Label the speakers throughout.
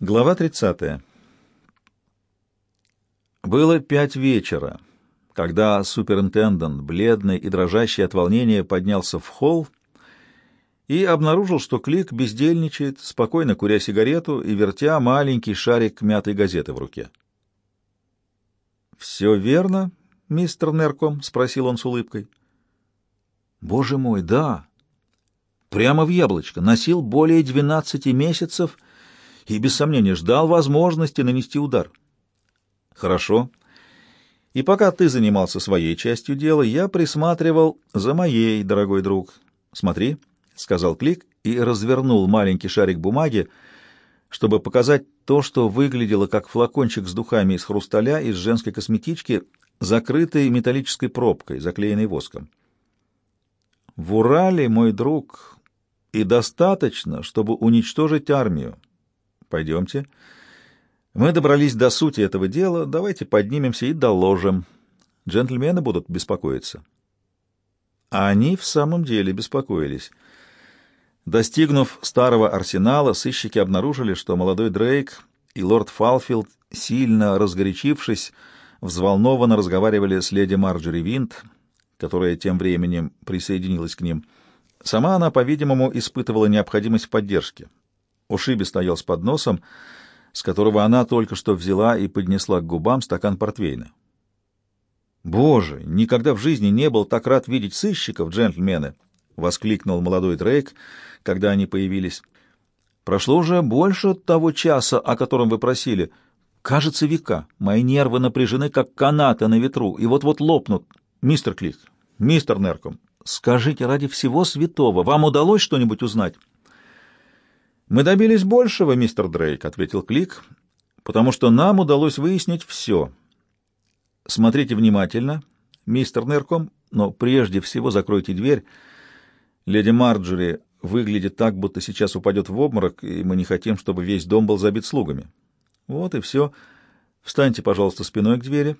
Speaker 1: Глава 30. Было пять вечера, когда суперинтендант, бледный и дрожащий от волнения, поднялся в холл и обнаружил, что Клик бездельничает, спокойно куря сигарету и вертя маленький шарик мятой газеты в руке. «Все верно, мистер Нерком?» — спросил он с улыбкой. «Боже мой, да! Прямо в яблочко. Носил более двенадцати месяцев — и, без сомнения, ждал возможности нанести удар. Хорошо. И пока ты занимался своей частью дела, я присматривал за моей, дорогой друг. Смотри, — сказал Клик и развернул маленький шарик бумаги, чтобы показать то, что выглядело как флакончик с духами из хрусталя из женской косметички, закрытой металлической пробкой, заклеенной воском. В Урале, мой друг, и достаточно, чтобы уничтожить армию. Пойдемте. Мы добрались до сути этого дела, давайте поднимемся и доложим. Джентльмены будут беспокоиться. А они в самом деле беспокоились. Достигнув старого арсенала, сыщики обнаружили, что молодой Дрейк и лорд Фалфилд, сильно разгорячившись, взволнованно разговаривали с леди Марджори Винт, которая тем временем присоединилась к ним. Сама она, по-видимому, испытывала необходимость в поддержке. У Шиби стоял с подносом, с которого она только что взяла и поднесла к губам стакан портвейна. «Боже, никогда в жизни не был так рад видеть сыщиков, джентльмены!» — воскликнул молодой Дрейк, когда они появились. «Прошло уже больше того часа, о котором вы просили. Кажется, века. Мои нервы напряжены, как канаты на ветру, и вот-вот лопнут. Мистер Клик, мистер Нерком, скажите ради всего святого, вам удалось что-нибудь узнать?» «Мы добились большего, мистер Дрейк», — ответил Клик, «потому что нам удалось выяснить все. Смотрите внимательно, мистер Нерком, но прежде всего закройте дверь. Леди Марджори выглядит так, будто сейчас упадет в обморок, и мы не хотим, чтобы весь дом был забит слугами. Вот и все. Встаньте, пожалуйста, спиной к двери.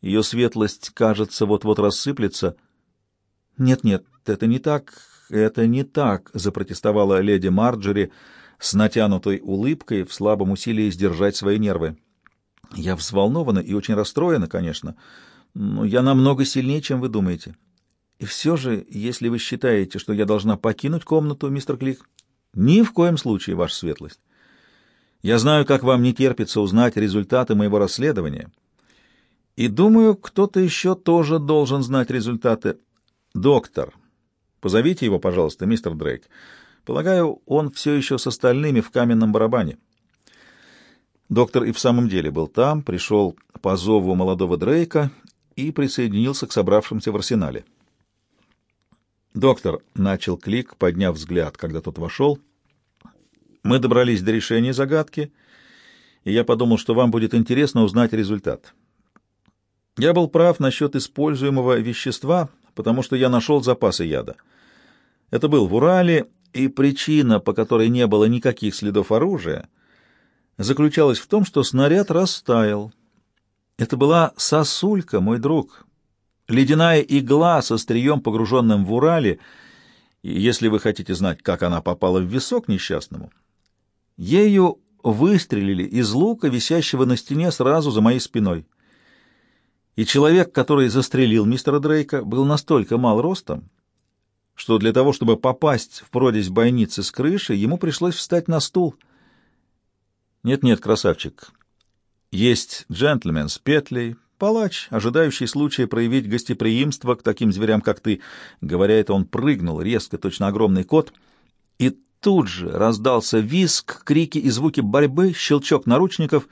Speaker 1: Ее светлость, кажется, вот-вот рассыплется. Нет-нет, это не так, это не так, — запротестовала леди Марджери с натянутой улыбкой в слабом усилии сдержать свои нервы. Я взволнована и очень расстроена, конечно, но я намного сильнее, чем вы думаете. И все же, если вы считаете, что я должна покинуть комнату, мистер Клик, ни в коем случае, ваша светлость. Я знаю, как вам не терпится узнать результаты моего расследования. И думаю, кто-то еще тоже должен знать результаты. Доктор, Позовите его, пожалуйста, мистер Дрейк. Полагаю, он все еще с остальными в каменном барабане. Доктор и в самом деле был там, пришел по зову молодого Дрейка и присоединился к собравшимся в арсенале. «Доктор», — начал Клик, подняв взгляд, когда тот вошел, — «мы добрались до решения загадки, и я подумал, что вам будет интересно узнать результат. Я был прав насчет используемого вещества, потому что я нашел запасы яда». Это был в Урале, и причина, по которой не было никаких следов оружия, заключалась в том, что снаряд растаял. Это была сосулька, мой друг, ледяная игла со стрием, погруженным в Урале, и если вы хотите знать, как она попала в висок несчастному, ею выстрелили из лука, висящего на стене сразу за моей спиной. И человек, который застрелил мистера Дрейка, был настолько мал ростом, что для того, чтобы попасть в прорезь бойницы с крыши, ему пришлось встать на стул. Нет-нет, красавчик. Есть джентльмен с петлей, палач, ожидающий случая проявить гостеприимство к таким зверям, как ты. Говоря это, он прыгнул резко, точно огромный кот, и тут же раздался визг, крики и звуки борьбы, щелчок наручников,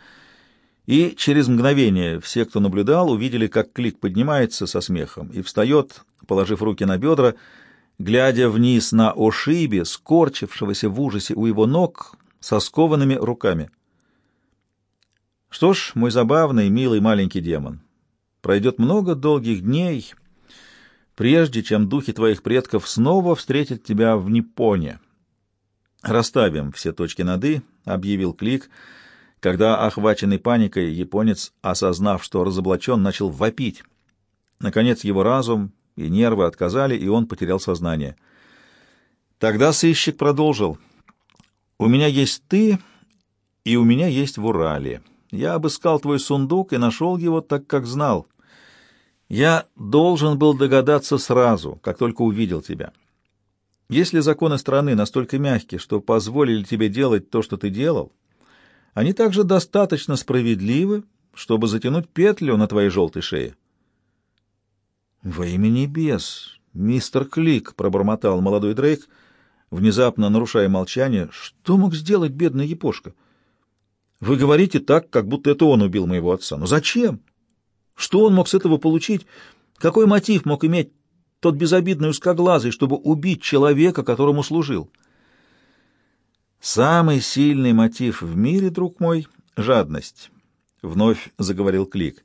Speaker 1: и через мгновение все, кто наблюдал, увидели, как Клик поднимается со смехом и встает, положив руки на бедра, глядя вниз на Ошиби, скорчившегося в ужасе у его ног, со скованными руками. Что ж, мой забавный, милый маленький демон, пройдет много долгих дней, прежде чем духи твоих предков снова встретят тебя в Ниппоне. «Расставим все точки над «и», — объявил Клик, когда, охваченный паникой, японец, осознав, что разоблачен, начал вопить. Наконец его разум и нервы отказали, и он потерял сознание. Тогда сыщик продолжил. «У меня есть ты и у меня есть в Урале. Я обыскал твой сундук и нашел его так, как знал. Я должен был догадаться сразу, как только увидел тебя. Если законы страны настолько мягкие, что позволили тебе делать то, что ты делал, они также достаточно справедливы, чтобы затянуть петлю на твоей желтой шее. — Во имя небес, мистер Клик, — пробормотал молодой Дрейк, внезапно нарушая молчание, — что мог сделать бедный Япошка? Вы говорите так, как будто это он убил моего отца. Но зачем? Что он мог с этого получить? Какой мотив мог иметь тот безобидный узкоглазый, чтобы убить человека, которому служил? Самый сильный мотив в мире, друг мой — жадность, — вновь заговорил Клик.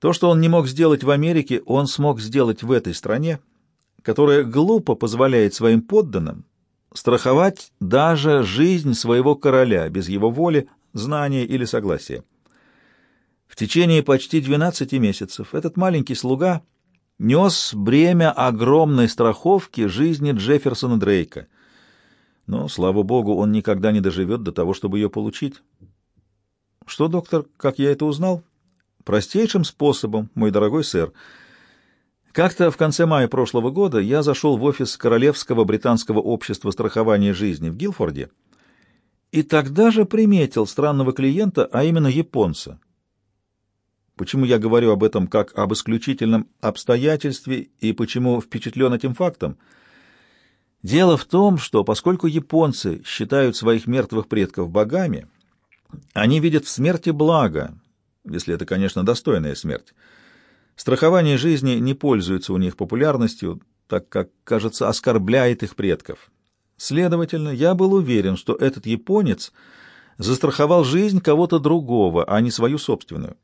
Speaker 1: То, что он не мог сделать в Америке, он смог сделать в этой стране, которая глупо позволяет своим подданным страховать даже жизнь своего короля без его воли, знания или согласия. В течение почти 12 месяцев этот маленький слуга нес бремя огромной страховки жизни Джефферсона Дрейка. Но, слава богу, он никогда не доживет до того, чтобы ее получить. Что, доктор, как я это узнал? Простейшим способом, мой дорогой сэр. Как-то в конце мая прошлого года я зашел в офис Королевского британского общества страхования жизни в Гилфорде, и тогда же приметил странного клиента, а именно японца. Почему я говорю об этом как об исключительном обстоятельстве и почему впечатлен этим фактом? Дело в том, что поскольку японцы считают своих мертвых предков богами, они видят в смерти благо, если это, конечно, достойная смерть. Страхование жизни не пользуется у них популярностью, так как, кажется, оскорбляет их предков. Следовательно, я был уверен, что этот японец застраховал жизнь кого-то другого, а не свою собственную.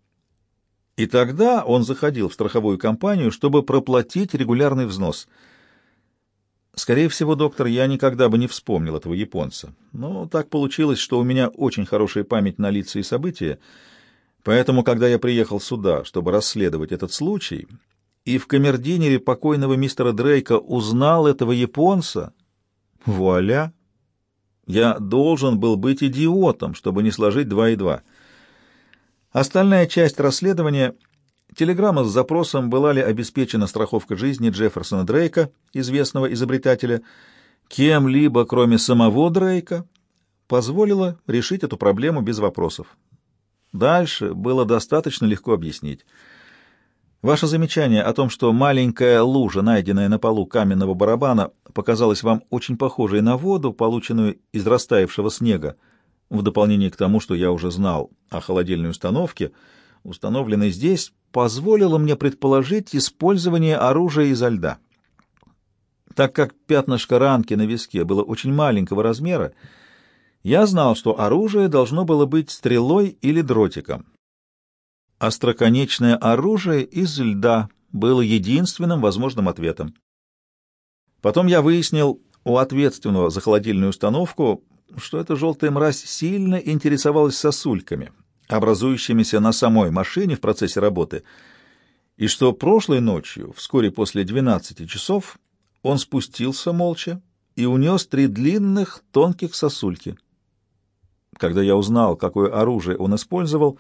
Speaker 1: И тогда он заходил в страховую компанию, чтобы проплатить регулярный взнос. Скорее всего, доктор, я никогда бы не вспомнил этого японца. Но так получилось, что у меня очень хорошая память на лица и события, поэтому, когда я приехал сюда, чтобы расследовать этот случай, и в камердинере покойного мистера Дрейка узнал этого японца, Вуаля! Я должен был быть идиотом, чтобы не сложить два и два. Остальная часть расследования — телеграмма с запросом, была ли обеспечена страховка жизни Джефферсона Дрейка, известного изобретателя, кем-либо, кроме самого Дрейка, позволила решить эту проблему без вопросов. Дальше было достаточно легко объяснить. Ваше замечание о том, что маленькая лужа, найденная на полу каменного барабана, показалась вам очень похожей на воду, полученную из растаявшего снега, в дополнение к тому, что я уже знал о холодильной установке, установленной здесь, позволило мне предположить использование оружия изо льда. Так как пятнышко ранки на виске было очень маленького размера, я знал, что оружие должно было быть стрелой или дротиком. Остроконечное оружие из льда было единственным возможным ответом. Потом я выяснил у ответственного за холодильную установку, что эта желтая мразь сильно интересовалась сосульками, образующимися на самой машине в процессе работы, и что прошлой ночью, вскоре после 12 часов, он спустился молча и унес три длинных тонких сосульки. Когда я узнал, какое оружие он использовал,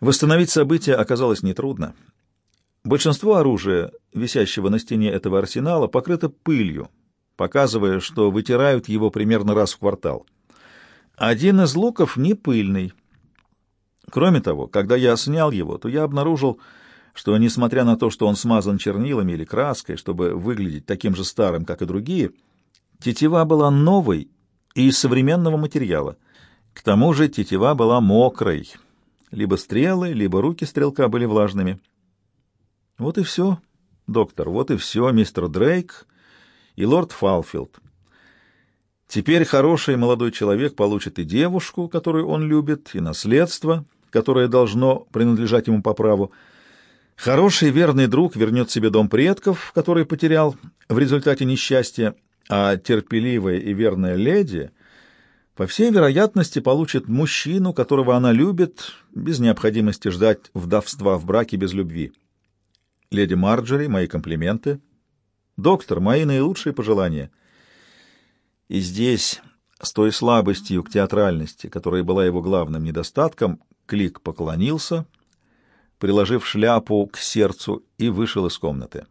Speaker 1: Восстановить события оказалось нетрудно. Большинство оружия, висящего на стене этого арсенала, покрыто пылью, показывая, что вытирают его примерно раз в квартал. Один из луков не пыльный. Кроме того, когда я снял его, то я обнаружил, что, несмотря на то, что он смазан чернилами или краской, чтобы выглядеть таким же старым, как и другие, тетива была новой и из современного материала. К тому же тетива была мокрой — либо стрелы, либо руки стрелка были влажными. Вот и все, доктор, вот и все, мистер Дрейк и лорд Фалфилд. Теперь хороший молодой человек получит и девушку, которую он любит, и наследство, которое должно принадлежать ему по праву. Хороший верный друг вернет себе дом предков, который потерял в результате несчастья, а терпеливая и верная леди — по всей вероятности, получит мужчину, которого она любит, без необходимости ждать вдовства в браке без любви. Леди Марджери, мои комплименты. Доктор, мои наилучшие пожелания. И здесь, С той слабостью к театральности, которая была его главным недостатком, Клик поклонился, приложив шляпу к сердцу, и вышел из комнаты.